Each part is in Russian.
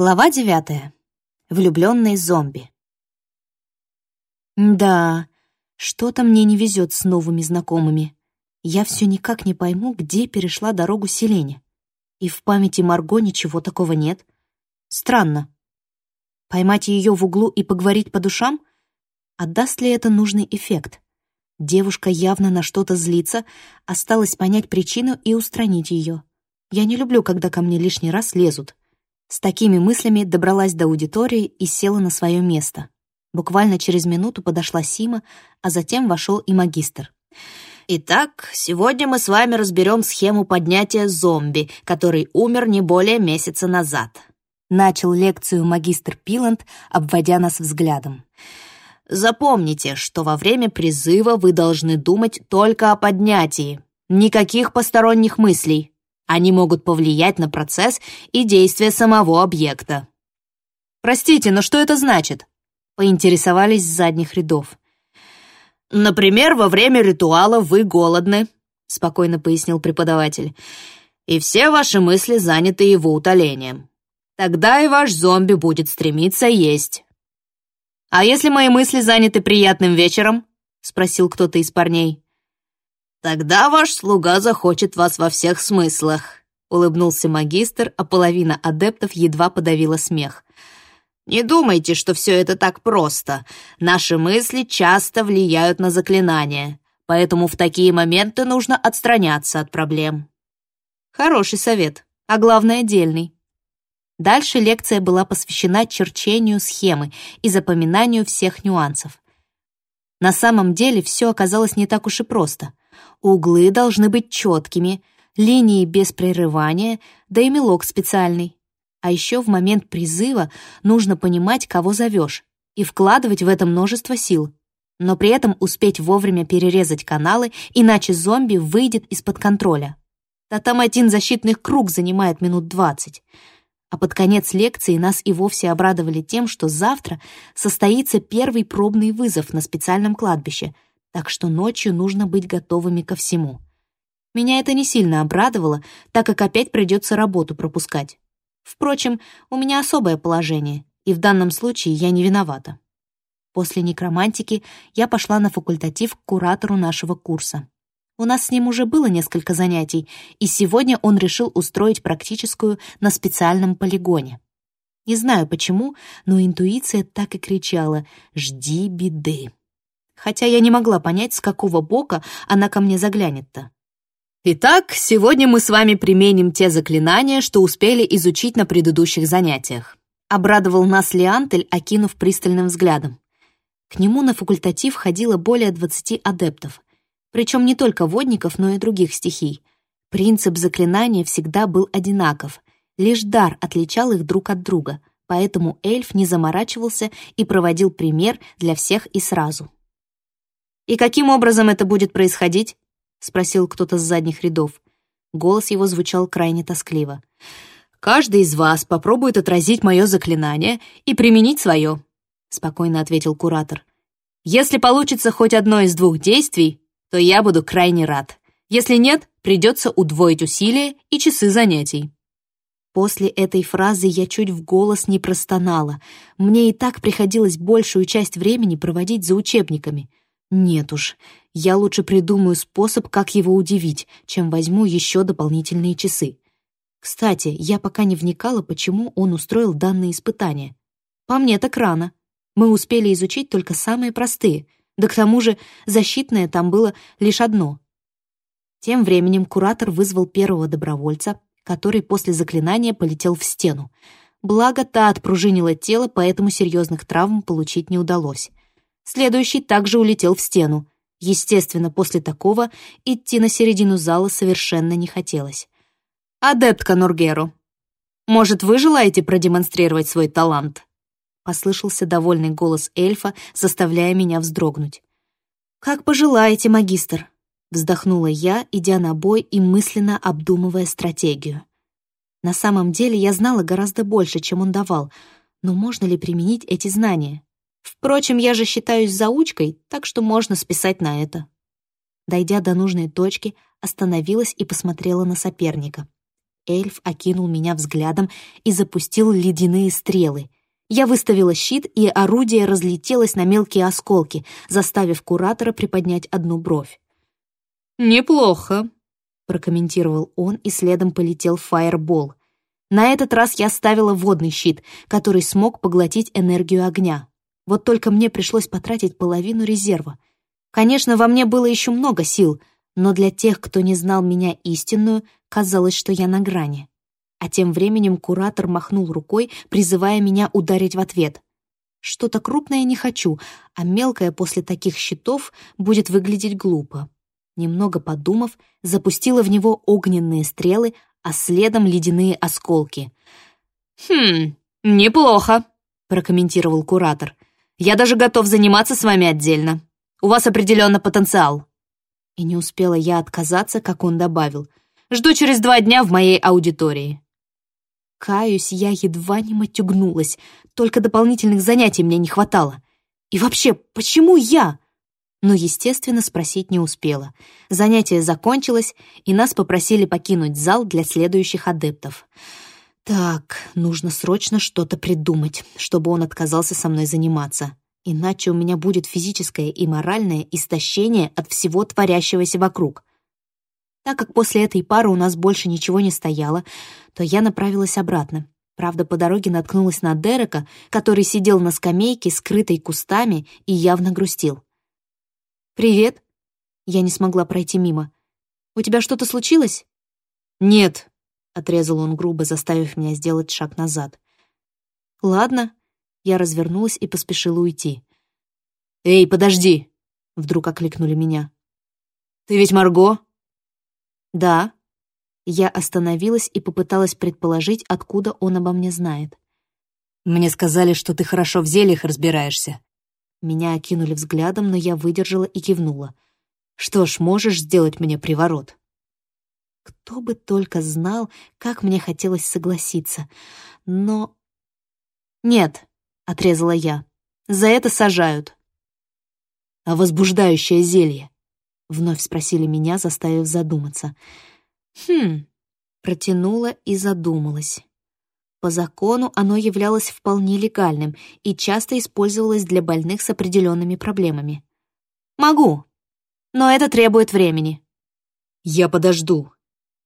Глава девятая. Влюбленный зомби. Да, что-то мне не везет с новыми знакомыми. Я все никак не пойму, где перешла дорогу Селене. И в памяти Марго ничего такого нет. Странно. Поймать ее в углу и поговорить по душам? Отдаст ли это нужный эффект? Девушка явно на что-то злится, осталось понять причину и устранить ее. Я не люблю, когда ко мне лишний раз лезут. С такими мыслями добралась до аудитории и села на свое место. Буквально через минуту подошла Сима, а затем вошел и магистр. Итак, сегодня мы с вами разберем схему поднятия зомби, который умер не более месяца назад. Начал лекцию магистр Пиланд, обводя нас взглядом. Запомните, что во время призыва вы должны думать только о поднятии. Никаких посторонних мыслей. Они могут повлиять на процесс и действия самого объекта. «Простите, но что это значит?» — поинтересовались с задних рядов. «Например, во время ритуала вы голодны», — спокойно пояснил преподаватель, «и все ваши мысли заняты его утолением. Тогда и ваш зомби будет стремиться есть». «А если мои мысли заняты приятным вечером?» — спросил кто-то из парней. «Тогда ваш слуга захочет вас во всех смыслах», — улыбнулся магистр, а половина адептов едва подавила смех. «Не думайте, что все это так просто. Наши мысли часто влияют на заклинания, поэтому в такие моменты нужно отстраняться от проблем». Хороший совет, а главное, дельный. Дальше лекция была посвящена черчению схемы и запоминанию всех нюансов. На самом деле все оказалось не так уж и просто. Углы должны быть четкими, линии без прерывания, да и мелок специальный. А еще в момент призыва нужно понимать, кого зовешь, и вкладывать в это множество сил. Но при этом успеть вовремя перерезать каналы, иначе зомби выйдет из-под контроля. Да там один защитный круг занимает минут двадцать. А под конец лекции нас и вовсе обрадовали тем, что завтра состоится первый пробный вызов на специальном кладбище — так что ночью нужно быть готовыми ко всему. Меня это не сильно обрадовало, так как опять придется работу пропускать. Впрочем, у меня особое положение, и в данном случае я не виновата. После некромантики я пошла на факультатив к куратору нашего курса. У нас с ним уже было несколько занятий, и сегодня он решил устроить практическую на специальном полигоне. Не знаю почему, но интуиция так и кричала «Жди беды» хотя я не могла понять, с какого бока она ко мне заглянет-то. Итак, сегодня мы с вами применим те заклинания, что успели изучить на предыдущих занятиях. Обрадовал нас Леантель, окинув пристальным взглядом. К нему на факультатив ходило более 20 адептов, причем не только водников, но и других стихий. Принцип заклинания всегда был одинаков, лишь дар отличал их друг от друга, поэтому эльф не заморачивался и проводил пример для всех и сразу. «И каким образом это будет происходить?» — спросил кто-то с задних рядов. Голос его звучал крайне тоскливо. «Каждый из вас попробует отразить мое заклинание и применить свое», — спокойно ответил куратор. «Если получится хоть одно из двух действий, то я буду крайне рад. Если нет, придется удвоить усилия и часы занятий». После этой фразы я чуть в голос не простонала. Мне и так приходилось большую часть времени проводить за учебниками. Нет уж, я лучше придумаю способ, как его удивить, чем возьму еще дополнительные часы. Кстати, я пока не вникала, почему он устроил данные испытания. По мне так рано. Мы успели изучить только самые простые, да к тому же защитное там было лишь одно. Тем временем куратор вызвал первого добровольца, который после заклинания полетел в стену. Благо, та отпружинила тело, поэтому серьезных травм получить не удалось. Следующий также улетел в стену. Естественно, после такого идти на середину зала совершенно не хотелось. «Адептка Нургеру, может, вы желаете продемонстрировать свой талант?» Послышался довольный голос эльфа, заставляя меня вздрогнуть. «Как пожелаете, магистр», — вздохнула я, идя на бой и мысленно обдумывая стратегию. На самом деле я знала гораздо больше, чем он давал, но можно ли применить эти знания? Впрочем, я же считаюсь заучкой, так что можно списать на это. Дойдя до нужной точки, остановилась и посмотрела на соперника. Эльф окинул меня взглядом и запустил ледяные стрелы. Я выставила щит, и орудие разлетелось на мелкие осколки, заставив куратора приподнять одну бровь. «Неплохо», — прокомментировал он, и следом полетел фаербол. На этот раз я ставила водный щит, который смог поглотить энергию огня. Вот только мне пришлось потратить половину резерва. Конечно, во мне было еще много сил, но для тех, кто не знал меня истинную, казалось, что я на грани. А тем временем куратор махнул рукой, призывая меня ударить в ответ. Что-то крупное не хочу, а мелкое после таких щитов будет выглядеть глупо. Немного подумав, запустила в него огненные стрелы, а следом ледяные осколки. «Хм, неплохо», — прокомментировал куратор. «Я даже готов заниматься с вами отдельно. У вас определенно потенциал». И не успела я отказаться, как он добавил. «Жду через два дня в моей аудитории». Каюсь, я едва не матюгнулась, только дополнительных занятий мне не хватало. И вообще, почему я? Но, естественно, спросить не успела. Занятие закончилось, и нас попросили покинуть зал для следующих адептов. Так, нужно срочно что-то придумать, чтобы он отказался со мной заниматься. Иначе у меня будет физическое и моральное истощение от всего творящегося вокруг. Так как после этой пары у нас больше ничего не стояло, то я направилась обратно. Правда, по дороге наткнулась на Дерека, который сидел на скамейке, скрытой кустами, и явно грустил. «Привет!» Я не смогла пройти мимо. «У тебя что-то случилось?» «Нет», — отрезал он грубо, заставив меня сделать шаг назад. «Ладно». Я развернулась и поспешила уйти. «Эй, подожди!» — вдруг окликнули меня. «Ты ведь Марго?» «Да». Я остановилась и попыталась предположить, откуда он обо мне знает. «Мне сказали, что ты хорошо в зельях разбираешься. Меня окинули взглядом, но я выдержала и кивнула. «Что ж, можешь сделать мне приворот?» Кто бы только знал, как мне хотелось согласиться. Но... «Нет», — отрезала я, — «за это сажают». «А возбуждающее зелье?» — вновь спросили меня, заставив задуматься. «Хм...» — протянула и задумалась. По закону оно являлось вполне легальным и часто использовалось для больных с определенными проблемами. «Могу, но это требует времени». «Я подожду», —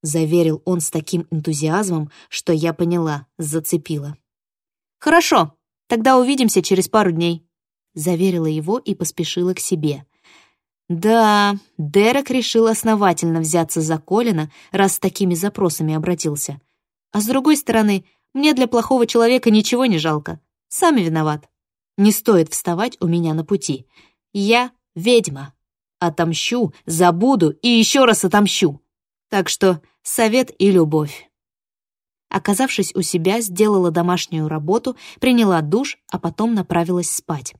заверил он с таким энтузиазмом, что я поняла, зацепила. «Хорошо, тогда увидимся через пару дней», — заверила его и поспешила к себе. Да, Дерек решил основательно взяться за Колина, раз с такими запросами обратился. А с другой стороны, мне для плохого человека ничего не жалко. Сами виноват. Не стоит вставать у меня на пути. Я ведьма. Отомщу, забуду и еще раз отомщу. Так что совет и любовь. Оказавшись у себя, сделала домашнюю работу, приняла душ, а потом направилась спать.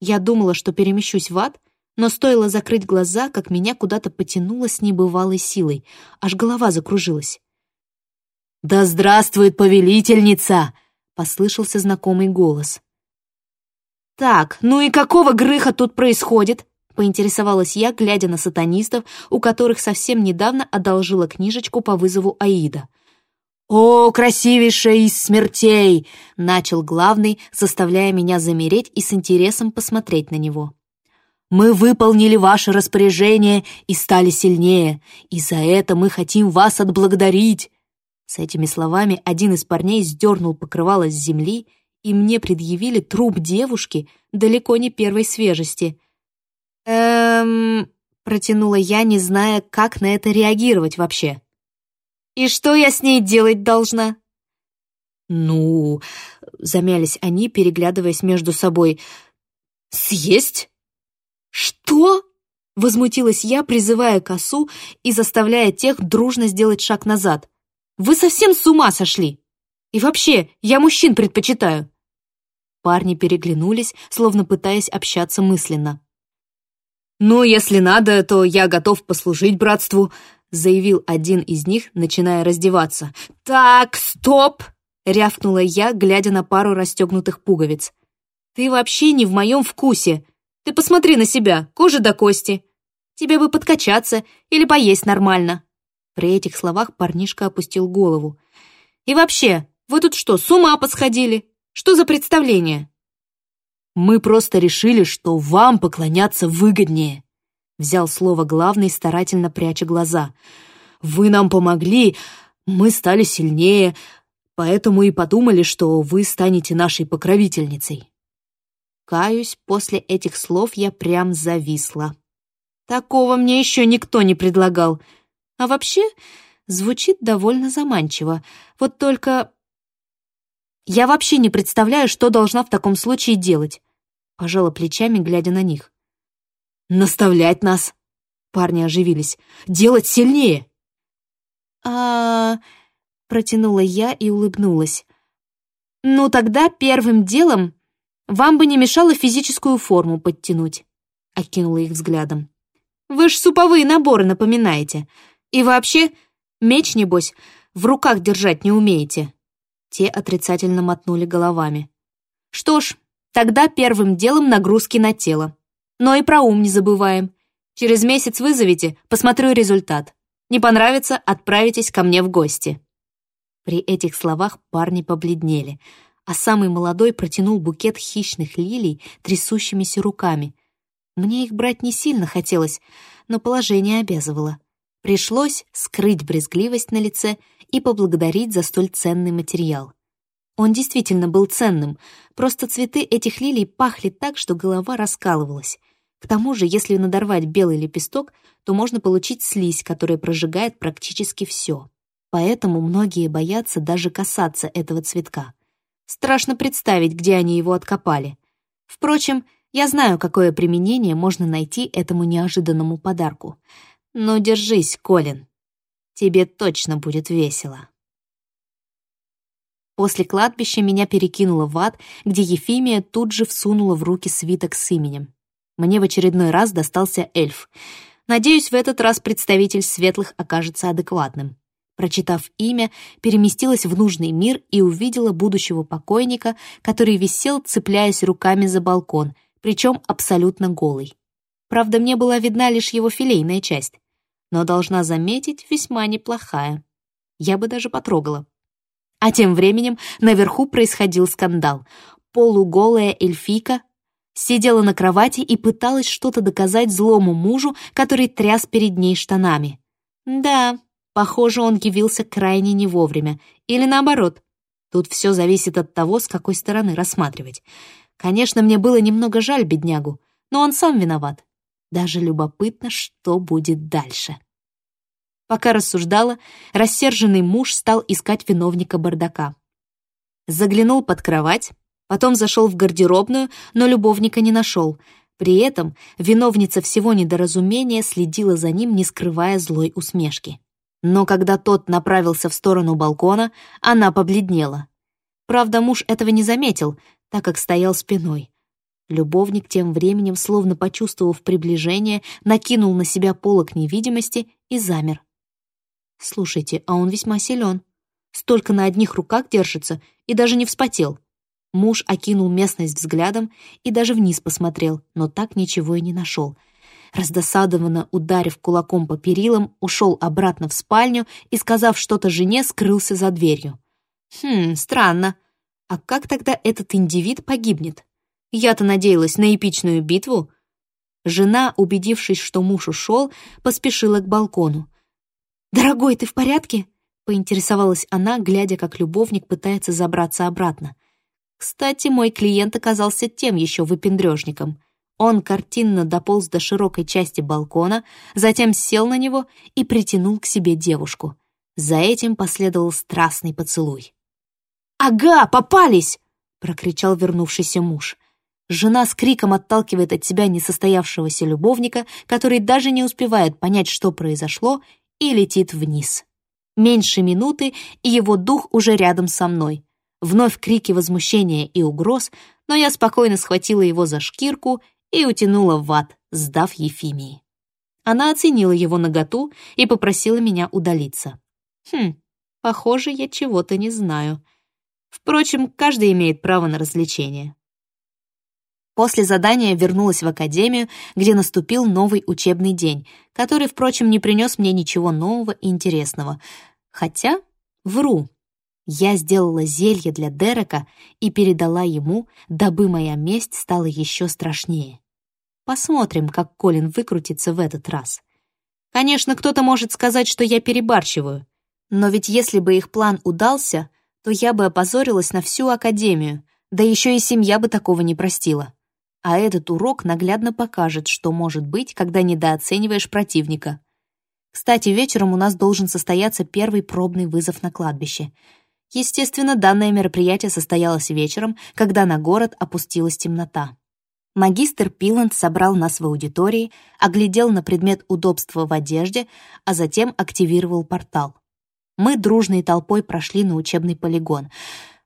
Я думала, что перемещусь в ад, но стоило закрыть глаза, как меня куда-то потянуло с небывалой силой, аж голова закружилась. «Да здравствует повелительница!» — послышался знакомый голос. «Так, ну и какого грыха тут происходит?» — поинтересовалась я, глядя на сатанистов, у которых совсем недавно одолжила книжечку по вызову Аида. «О, красивейшая из смертей!» — начал главный, заставляя меня замереть и с интересом посмотреть на него. «Мы выполнили ваше распоряжение и стали сильнее, и за это мы хотим вас отблагодарить. С этими словами один из парней сдернул покрывало с земли, и мне предъявили труп девушки далеко не первой свежести. «Эм...» — протянула я, не зная, как на это реагировать вообще. «И что я с ней делать должна?» «Ну...» — замялись они, переглядываясь между собой. «Съесть?» «Что?» — возмутилась я, призывая косу и заставляя тех дружно сделать шаг назад — вы совсем с ума сошли? И вообще, я мужчин предпочитаю». Парни переглянулись, словно пытаясь общаться мысленно. «Ну, если надо, то я готов послужить братству», заявил один из них, начиная раздеваться. «Так, стоп!» — рявкнула я, глядя на пару расстегнутых пуговиц. «Ты вообще не в моем вкусе. Ты посмотри на себя, кожа до кости. Тебе бы подкачаться или поесть нормально». При этих словах парнишка опустил голову. И вообще, вы тут что, с ума посходили? Что за представление?» «Мы просто решили, что вам поклоняться выгоднее», — взял слово главный, старательно пряча глаза. «Вы нам помогли, мы стали сильнее, поэтому и подумали, что вы станете нашей покровительницей». Каюсь, после этих слов я прям зависла. Такого мне еще никто не предлагал. А вообще, звучит довольно заманчиво. Вот только... Я вообще не представляю, что должна в таком случае делать. Пожала плечами, глядя на них. «Наставлять нас!» Парни оживились. «Делать сильнее!» а протянула я и улыбнулась. «Ну, тогда первым делом вам бы не мешало физическую форму подтянуть», — окинула их взглядом. «Вы ж суповые наборы напоминаете. И вообще, меч, небось, в руках держать не умеете». Те отрицательно мотнули головами. «Что ж, тогда первым делом нагрузки на тело. Но и про ум не забываем. Через месяц вызовите, посмотрю результат. Не понравится, отправитесь ко мне в гости». При этих словах парни побледнели, а самый молодой протянул букет хищных лилий трясущимися руками. Мне их брать не сильно хотелось, но положение обязывало. Пришлось скрыть брезгливость на лице и поблагодарить за столь ценный материал. Он действительно был ценным, просто цветы этих лилий пахли так, что голова раскалывалась. К тому же, если надорвать белый лепесток, то можно получить слизь, которая прожигает практически все. Поэтому многие боятся даже касаться этого цветка. Страшно представить, где они его откопали. Впрочем, я знаю, какое применение можно найти этому неожиданному подарку. Но держись, Колин. Тебе точно будет весело. После кладбища меня перекинуло в ад, где Ефимия тут же всунула в руки свиток с именем. Мне в очередной раз достался эльф. Надеюсь, в этот раз представитель светлых окажется адекватным. Прочитав имя, переместилась в нужный мир и увидела будущего покойника, который висел, цепляясь руками за балкон, причем абсолютно голый. Правда, мне была видна лишь его филейная часть, но, должна заметить, весьма неплохая. Я бы даже потрогала. А тем временем наверху происходил скандал. Полуголая эльфийка сидела на кровати и пыталась что-то доказать злому мужу, который тряс перед ней штанами. Да, похоже, он явился крайне не вовремя. Или наоборот. Тут все зависит от того, с какой стороны рассматривать. Конечно, мне было немного жаль беднягу, но он сам виноват. Даже любопытно, что будет дальше. Пока рассуждала, рассерженный муж стал искать виновника бардака. Заглянул под кровать, потом зашел в гардеробную, но любовника не нашел. При этом виновница всего недоразумения следила за ним, не скрывая злой усмешки. Но когда тот направился в сторону балкона, она побледнела. Правда, муж этого не заметил, так как стоял спиной. Любовник тем временем, словно почувствовав приближение, накинул на себя полок невидимости и замер. Слушайте, а он весьма силен. Столько на одних руках держится и даже не вспотел. Муж окинул местность взглядом и даже вниз посмотрел, но так ничего и не нашел. Раздосадованно ударив кулаком по перилам, ушел обратно в спальню и, сказав что-то жене, скрылся за дверью. Хм, странно. А как тогда этот индивид погибнет? Я-то надеялась на эпичную битву. Жена, убедившись, что муж ушел, поспешила к балкону. «Дорогой, ты в порядке?» — поинтересовалась она, глядя, как любовник пытается забраться обратно. Кстати, мой клиент оказался тем еще выпендрежником. Он картинно дополз до широкой части балкона, затем сел на него и притянул к себе девушку. За этим последовал страстный поцелуй. «Ага, попались!» — прокричал вернувшийся муж. Жена с криком отталкивает от себя несостоявшегося любовника, который даже не успевает понять, что произошло, и летит вниз. Меньше минуты, и его дух уже рядом со мной. Вновь крики возмущения и угроз, но я спокойно схватила его за шкирку и утянула в ад, сдав Ефимии. Она оценила его наготу и попросила меня удалиться. Хм, похоже, я чего-то не знаю. Впрочем, каждый имеет право на развлечение. После задания вернулась в академию, где наступил новый учебный день, который, впрочем, не принес мне ничего нового и интересного. Хотя, вру, Я сделала зелье для Дерека и передала ему, дабы моя месть стала еще страшнее. Посмотрим, как Колин выкрутится в этот раз. Конечно, кто-то может сказать, что я перебарщиваю, но ведь если бы их план удался, то я бы опозорилась на всю Академию, да еще и семья бы такого не простила. А этот урок наглядно покажет, что может быть, когда недооцениваешь противника. Кстати, вечером у нас должен состояться первый пробный вызов на кладбище — Естественно, данное мероприятие состоялось вечером, когда на город опустилась темнота. Магистр Пиланд собрал нас в аудитории, оглядел на предмет удобства в одежде, а затем активировал портал. Мы дружной толпой прошли на учебный полигон.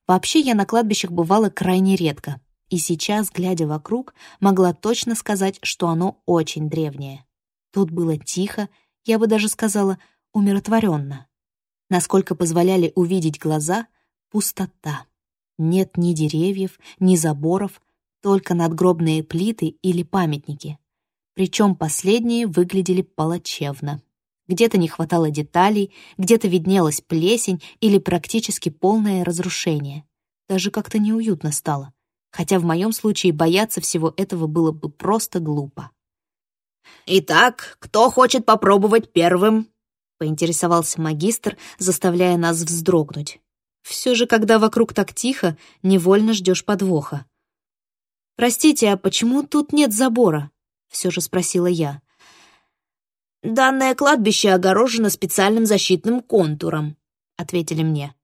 Вообще, я на кладбищах бывала крайне редко, и сейчас, глядя вокруг, могла точно сказать, что оно очень древнее. Тут было тихо, я бы даже сказала, умиротворенно. Насколько позволяли увидеть глаза, пустота. Нет ни деревьев, ни заборов, только надгробные плиты или памятники. Причем последние выглядели плачевно. Где-то не хватало деталей, где-то виднелась плесень или практически полное разрушение. Даже как-то неуютно стало. Хотя в моем случае бояться всего этого было бы просто глупо. «Итак, кто хочет попробовать первым?» поинтересовался магистр, заставляя нас вздрогнуть. Все же, когда вокруг так тихо, невольно ждешь подвоха. «Простите, а почему тут нет забора?» — все же спросила я. «Данное кладбище огорожено специальным защитным контуром», — ответили мне.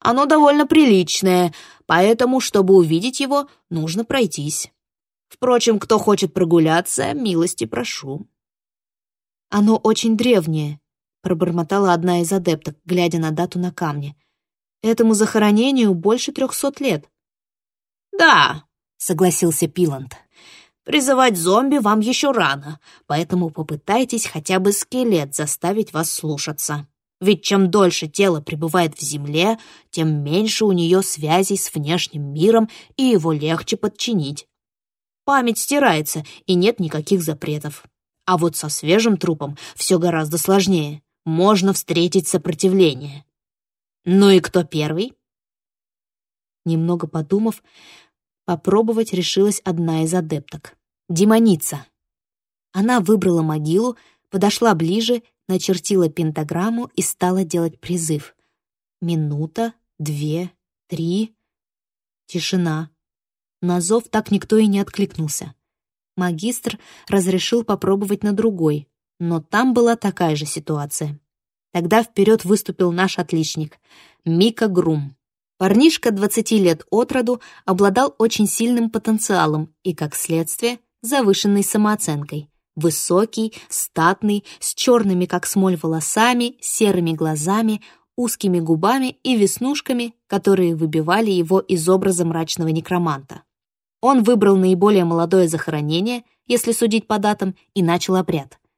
«Оно довольно приличное, поэтому, чтобы увидеть его, нужно пройтись. Впрочем, кто хочет прогуляться, милости прошу». «Оно очень древнее», пробормотала одна из адепток, глядя на дату на камне. «Этому захоронению больше трехсот лет». «Да», — согласился Пиланд. «Призывать зомби вам еще рано, поэтому попытайтесь хотя бы скелет заставить вас слушаться. Ведь чем дольше тело пребывает в земле, тем меньше у нее связей с внешним миром, и его легче подчинить. Память стирается, и нет никаких запретов. А вот со свежим трупом все гораздо сложнее можно встретить сопротивление. Ну и кто первый? Немного подумав, попробовать решилась одна из адепток — демоница. Она выбрала могилу, подошла ближе, начертила пентаграмму и стала делать призыв. Минута, две, три. Тишина. На зов так никто и не откликнулся. Магистр разрешил попробовать на другой, но там была такая же ситуация. Тогда вперед выступил наш отличник — Мика Грум. Парнишка 20 лет от роду обладал очень сильным потенциалом и, как следствие, завышенной самооценкой. Высокий, статный, с черными, как смоль, волосами, серыми глазами, узкими губами и веснушками, которые выбивали его из образа мрачного некроманта. Он выбрал наиболее молодое захоронение, если судить по датам, и начал обряд —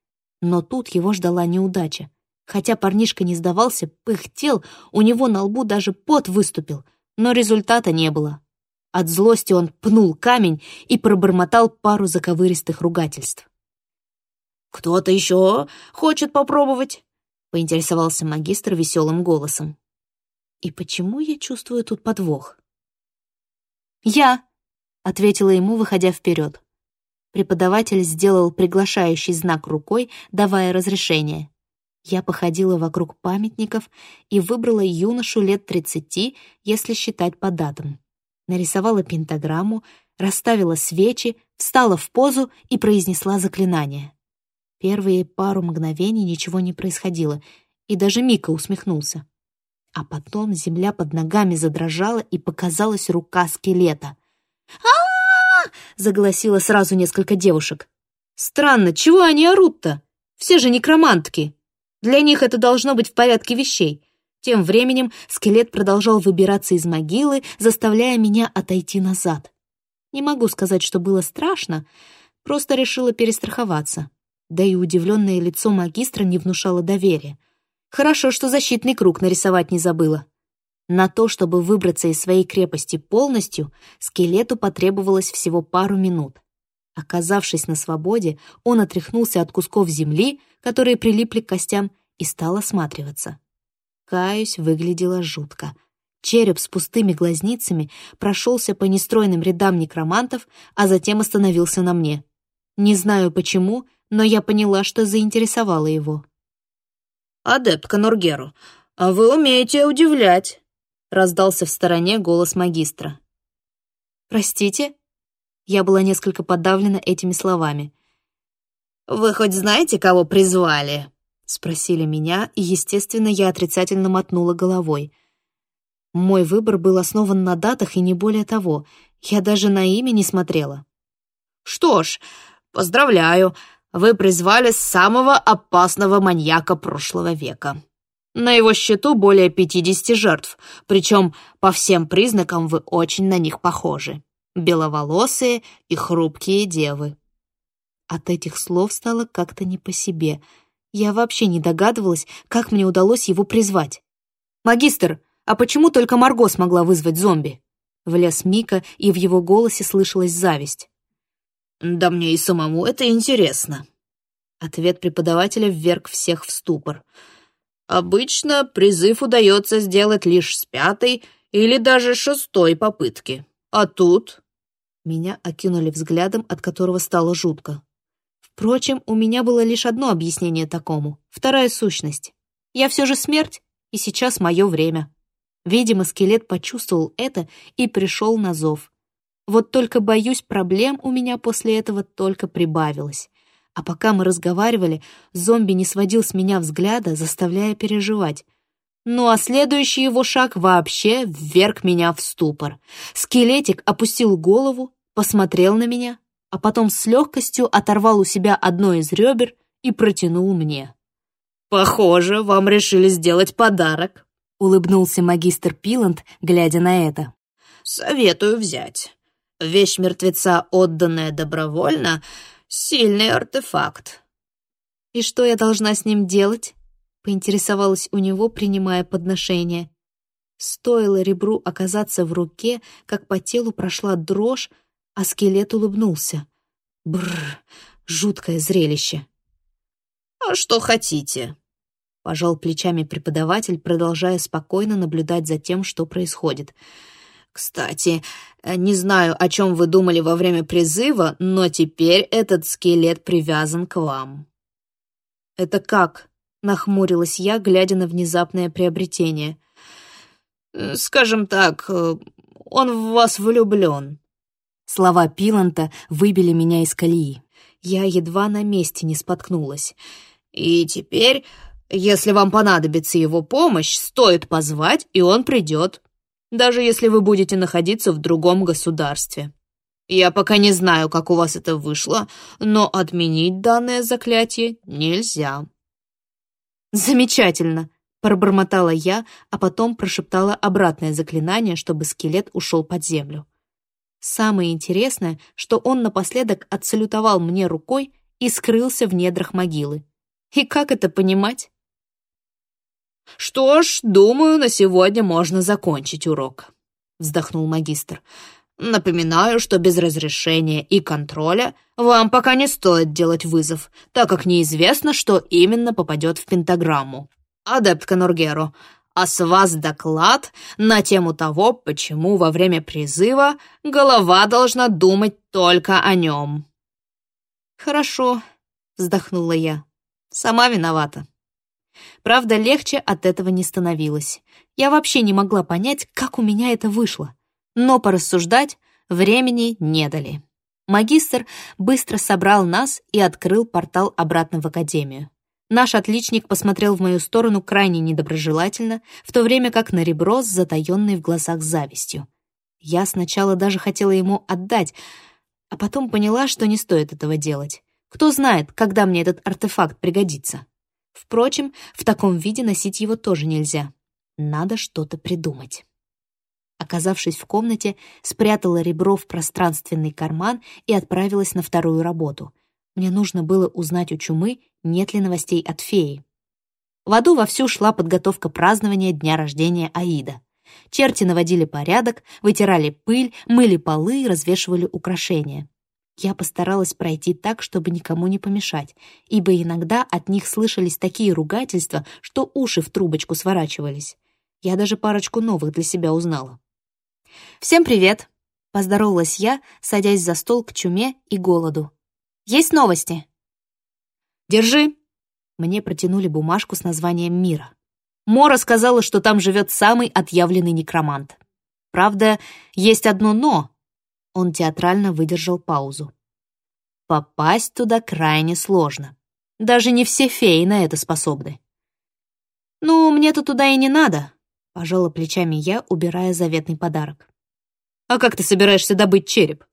но тут его ждала неудача. Хотя парнишка не сдавался, пыхтел, у него на лбу даже пот выступил, но результата не было. От злости он пнул камень и пробормотал пару заковыристых ругательств. «Кто-то еще хочет попробовать?» — поинтересовался магистр веселым голосом. «И почему я чувствую тут подвох?» «Я», — ответила ему, выходя вперед. Преподаватель сделал приглашающий знак рукой, давая разрешение. Я походила вокруг памятников и выбрала юношу лет тридцати, если считать по датам. Нарисовала пентаграмму, расставила свечи, встала в позу и произнесла заклинание. Первые пару мгновений ничего не происходило, и даже Мика усмехнулся. А потом земля под ногами задрожала, и показалась рука скелета. а заголосило сразу несколько девушек. «Странно, чего они орут-то? Все же некромантки. Для них это должно быть в порядке вещей». Тем временем скелет продолжал выбираться из могилы, заставляя меня отойти назад. Не могу сказать, что было страшно, просто решила перестраховаться. Да и удивленное лицо магистра не внушало доверия. Хорошо, что защитный круг нарисовать не забыла. На то, чтобы выбраться из своей крепости полностью, скелету потребовалось всего пару минут. Оказавшись на свободе, он отряхнулся от кусков земли, которые прилипли к костям, и стал осматриваться. Каюсь, выглядело жутко. Череп с пустыми глазницами прошелся по нестройным рядам некромантов, а затем остановился на мне. Не знаю почему, но я поняла, что заинтересовала его. «Адептка Норгеру, а вы умеете удивлять», — раздался в стороне голос магистра. «Простите?» Я была несколько подавлена этими словами. «Вы хоть знаете, кого призвали?» — спросили меня, и, естественно, я отрицательно мотнула головой. Мой выбор был основан на датах и не более того. Я даже на имя не смотрела. «Что ж, поздравляю, вы призвали самого опасного маньяка прошлого века. На его счету более 50 жертв, причем по всем признакам вы очень на них похожи. Беловолосые и хрупкие девы». От этих слов стало как-то не по себе. Я вообще не догадывалась, как мне удалось его призвать. «Магистр, а почему только Марго смогла вызвать зомби?» Влез Мика, и в его голосе слышалась зависть. «Да мне и самому это интересно». Ответ преподавателя вверг всех в ступор. «Обычно призыв удается сделать лишь с пятой или даже шестой попытки. А тут...» Меня окинули взглядом, от которого стало жутко. Впрочем, у меня было лишь одно объяснение такому, вторая сущность. Я все же смерть, и сейчас мое время. Видимо, скелет почувствовал это и пришел на зов. Вот только, боюсь, проблем у меня после этого только прибавилось. А пока мы разговаривали, зомби не сводил с меня взгляда, заставляя переживать. Ну а следующий его шаг вообще вверг меня в ступор. Скелетик опустил голову, посмотрел на меня, а потом с легкостью оторвал у себя одно из ребер и протянул мне. «Похоже, вам решили сделать подарок», — улыбнулся магистр Пиланд, глядя на это. «Советую взять. Вещь мертвеца, отданная добровольно, — сильный артефакт». «И что я должна с ним делать?» — поинтересовалась у него, принимая подношение. Стоило ребру оказаться в руке, как по телу прошла дрожь, а скелет улыбнулся. Бррр, жуткое зрелище. «А что хотите?» — пожал плечами преподаватель, продолжая спокойно наблюдать за тем, что происходит. «Кстати, не знаю, о чем вы думали во время призыва, но теперь этот скелет привязан к вам». «Это как?» — нахмурилась я, глядя на внезапное приобретение. «Скажем так, он в вас влюблен», Слова Пиланта выбили меня из колеи. Я едва на месте не споткнулась. «И теперь, если вам понадобится его помощь, стоит позвать, и он придет, даже если вы будете находиться в другом государстве. Я пока не знаю, как у вас это вышло, но отменить данное заклятие нельзя». «Замечательно!» — пробормотала я, а потом прошептала обратное заклинание, чтобы скелет ушел под землю. Самое интересное, что он напоследок отсалютовал мне рукой и скрылся в недрах могилы. И как это понимать? «Что ж, думаю, на сегодня можно закончить урок», — вздохнул магистр. «Напоминаю, что без разрешения и контроля вам пока не стоит делать вызов, так как неизвестно, что именно попадет в пентаграмму. Адепт Канургеро, а с вас доклад на тему того, почему во время призыва голова должна думать только о нем». «Хорошо», — вздохнула я. «Сама виновата». Правда, легче от этого не становилось. Я вообще не могла понять, как у меня это вышло. Но порассуждать времени не дали. Магистр быстро собрал нас и открыл портал обратно в академию. Наш отличник посмотрел в мою сторону крайне недоброжелательно, в то время как на ребро с затаённой в глазах завистью. Я сначала даже хотела ему отдать, а потом поняла, что не стоит этого делать. Кто знает, когда мне этот артефакт пригодится. Впрочем, в таком виде носить его тоже нельзя. Надо что-то придумать. Оказавшись в комнате, спрятала ребро в пространственный карман и отправилась на вторую работу. Мне нужно было узнать у чумы, нет ли новостей от феи. В аду вовсю шла подготовка празднования дня рождения Аида. Черти наводили порядок, вытирали пыль, мыли полы и развешивали украшения. Я постаралась пройти так, чтобы никому не помешать, ибо иногда от них слышались такие ругательства, что уши в трубочку сворачивались. Я даже парочку новых для себя узнала. «Всем привет!» — поздоровалась я, садясь за стол к чуме и голоду. «Есть новости?» «Держи!» Мне протянули бумажку с названием «Мира». Мора сказала, что там живет самый отъявленный некромант. Правда, есть одно «но». Он театрально выдержал паузу. Попасть туда крайне сложно. Даже не все феи на это способны. «Ну, мне-то туда и не надо», — пожала плечами я, убирая заветный подарок. «А как ты собираешься добыть череп?»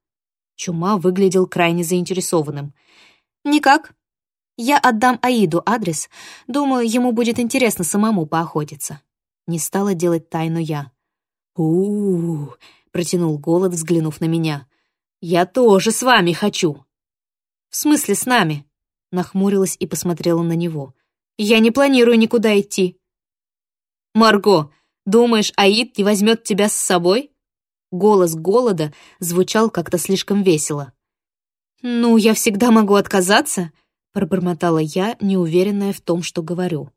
Чума выглядел крайне заинтересованным. «Никак. Я отдам Аиду адрес. Думаю, ему будет интересно самому поохотиться». Не стала делать тайну я. у, -у, протянул голод, взглянув на меня. «Я тоже с вами хочу!» «В смысле с нами?» Нахмурилась и посмотрела на него. «Я не планирую никуда идти». «Марго, думаешь, Аид не возьмет тебя с собой?» Голос голода звучал как-то слишком весело. «Ну, я всегда могу отказаться», — пробормотала я, неуверенная в том, что говорю.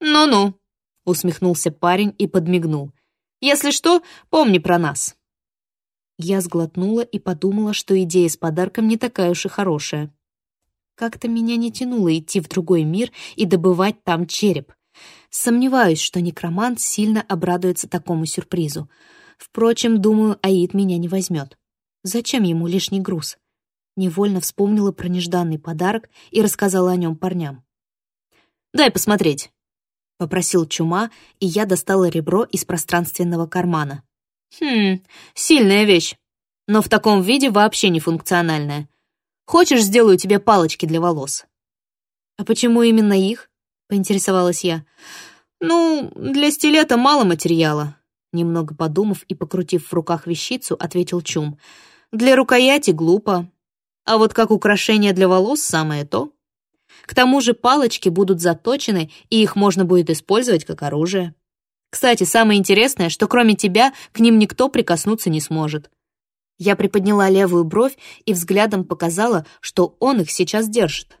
«Ну-ну», — усмехнулся парень и подмигнул. «Если что, помни про нас». Я сглотнула и подумала, что идея с подарком не такая уж и хорошая. Как-то меня не тянуло идти в другой мир и добывать там череп. Сомневаюсь, что некромант сильно обрадуется такому сюрпризу. Впрочем, думаю, Аид меня не возьмет. Зачем ему лишний груз? Невольно вспомнила про нежданный подарок и рассказала о нем парням. «Дай посмотреть», — попросил Чума, и я достала ребро из пространственного кармана. «Хм, сильная вещь, но в таком виде вообще не функциональная. Хочешь, сделаю тебе палочки для волос?» «А почему именно их?» — поинтересовалась я. «Ну, для стилета мало материала», — немного подумав и покрутив в руках вещицу, ответил Чум. «Для рукояти глупо, а вот как украшение для волос самое то. К тому же палочки будут заточены, и их можно будет использовать как оружие». Кстати, самое интересное, что кроме тебя к ним никто прикоснуться не сможет. Я приподняла левую бровь и взглядом показала, что он их сейчас держит.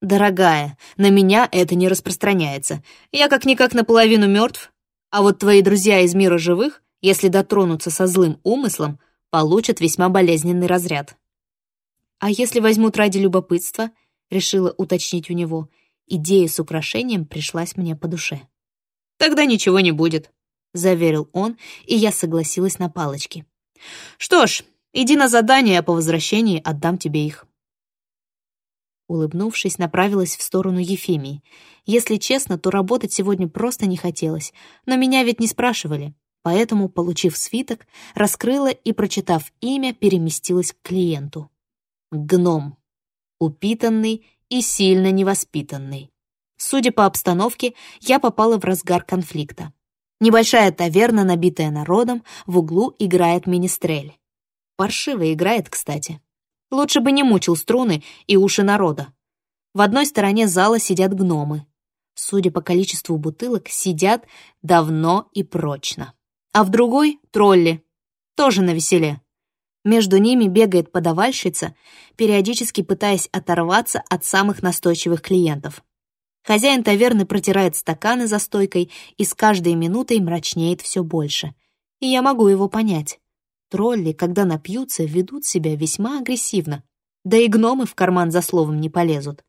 «Дорогая, на меня это не распространяется. Я как-никак наполовину мертв, а вот твои друзья из мира живых, если дотронутся со злым умыслом, получат весьма болезненный разряд». «А если возьмут ради любопытства?» — решила уточнить у него. Идея с украшением пришлась мне по душе. «Тогда ничего не будет», — заверил он, и я согласилась на палочки. «Что ж, иди на задание, а по возвращении отдам тебе их». Улыбнувшись, направилась в сторону Ефимии. Если честно, то работать сегодня просто не хотелось, но меня ведь не спрашивали, поэтому, получив свиток, раскрыла и, прочитав имя, переместилась к клиенту. Гном. Упитанный и сильно невоспитанный. Судя по обстановке, я попала в разгар конфликта. Небольшая таверна, набитая народом, в углу играет министрель. Паршиво играет, кстати. Лучше бы не мучил струны и уши народа. В одной стороне зала сидят гномы. Судя по количеству бутылок, сидят давно и прочно. А в другой — тролли. Тоже на веселе. Между ними бегает подавальщица, периодически пытаясь оторваться от самых настойчивых клиентов. Хозяин таверны протирает стаканы за стойкой и с каждой минутой мрачнеет все больше. И я могу его понять. Тролли, когда напьются, ведут себя весьма агрессивно. Да и гномы в карман за словом не полезут.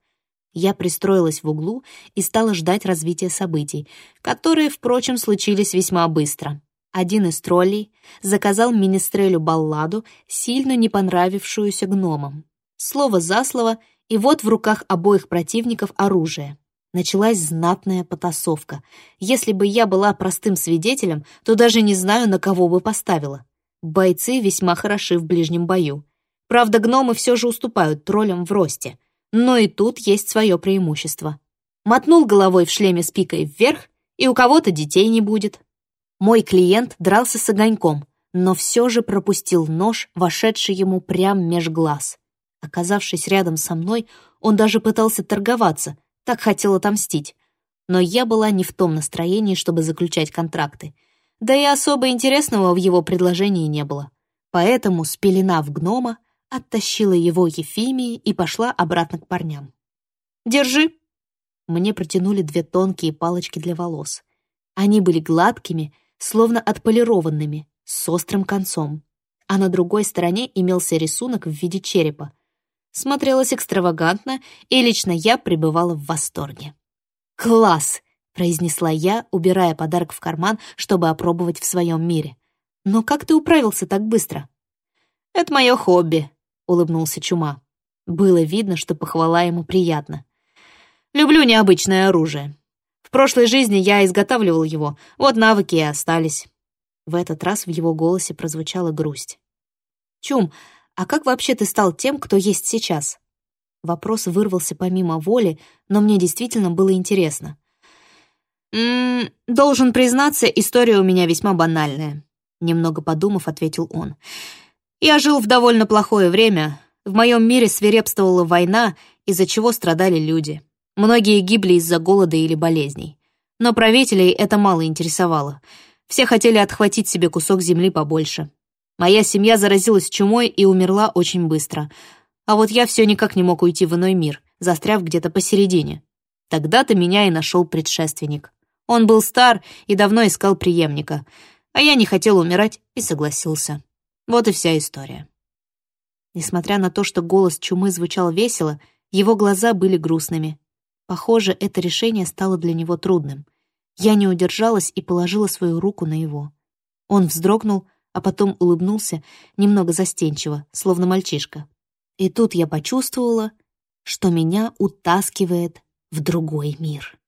Я пристроилась в углу и стала ждать развития событий, которые, впрочем, случились весьма быстро. Один из троллей заказал министрелю балладу, сильно не понравившуюся гномам. Слово за слово, и вот в руках обоих противников оружие. Началась знатная потасовка. Если бы я была простым свидетелем, то даже не знаю, на кого бы поставила. Бойцы весьма хороши в ближнем бою. Правда, гномы все же уступают троллям в росте. Но и тут есть свое преимущество. Мотнул головой в шлеме с пикой вверх, и у кого-то детей не будет. Мой клиент дрался с огоньком, но все же пропустил нож, вошедший ему прямо меж глаз. Оказавшись рядом со мной, он даже пытался торговаться — так хотел отомстить. Но я была не в том настроении, чтобы заключать контракты. Да и особо интересного в его предложении не было. Поэтому, спеленав гнома, оттащила его Ефимии и пошла обратно к парням. «Держи!» Мне протянули две тонкие палочки для волос. Они были гладкими, словно отполированными, с острым концом. А на другой стороне имелся рисунок в виде черепа. Смотрелось экстравагантно, и лично я пребывала в восторге. «Класс!» — произнесла я, убирая подарок в карман, чтобы опробовать в своем мире. «Но как ты управился так быстро?» «Это мое хобби», — улыбнулся Чума. Было видно, что похвала ему приятна. «Люблю необычное оружие. В прошлой жизни я изготавливал его, вот навыки и остались». В этот раз в его голосе прозвучала грусть. «Чум, а как вообще ты стал тем, кто есть сейчас?» Вопрос вырвался помимо воли, но мне действительно было интересно. «М -м, «Должен признаться, история у меня весьма банальная», — немного подумав, ответил он. «Я жил в довольно плохое время. В моем мире свирепствовала война, из-за чего страдали люди. Многие гибли из-за голода или болезней. Но правителей это мало интересовало. Все хотели отхватить себе кусок земли побольше. Моя семья заразилась чумой и умерла очень быстро. А вот я все никак не мог уйти в иной мир, застряв где-то посередине. Тогда-то меня и нашел предшественник. Он был стар и давно искал преемника. А я не хотел умирать и согласился. Вот и вся история. Несмотря на то, что голос чумы звучал весело, его глаза были грустными. Похоже, это решение стало для него трудным. Я не удержалась и положила свою руку на его. Он вздрогнул, а потом улыбнулся немного застенчиво, словно мальчишка. И тут я почувствовала, что меня утаскивает в другой мир.